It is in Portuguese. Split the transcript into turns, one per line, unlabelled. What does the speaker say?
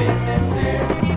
PCC.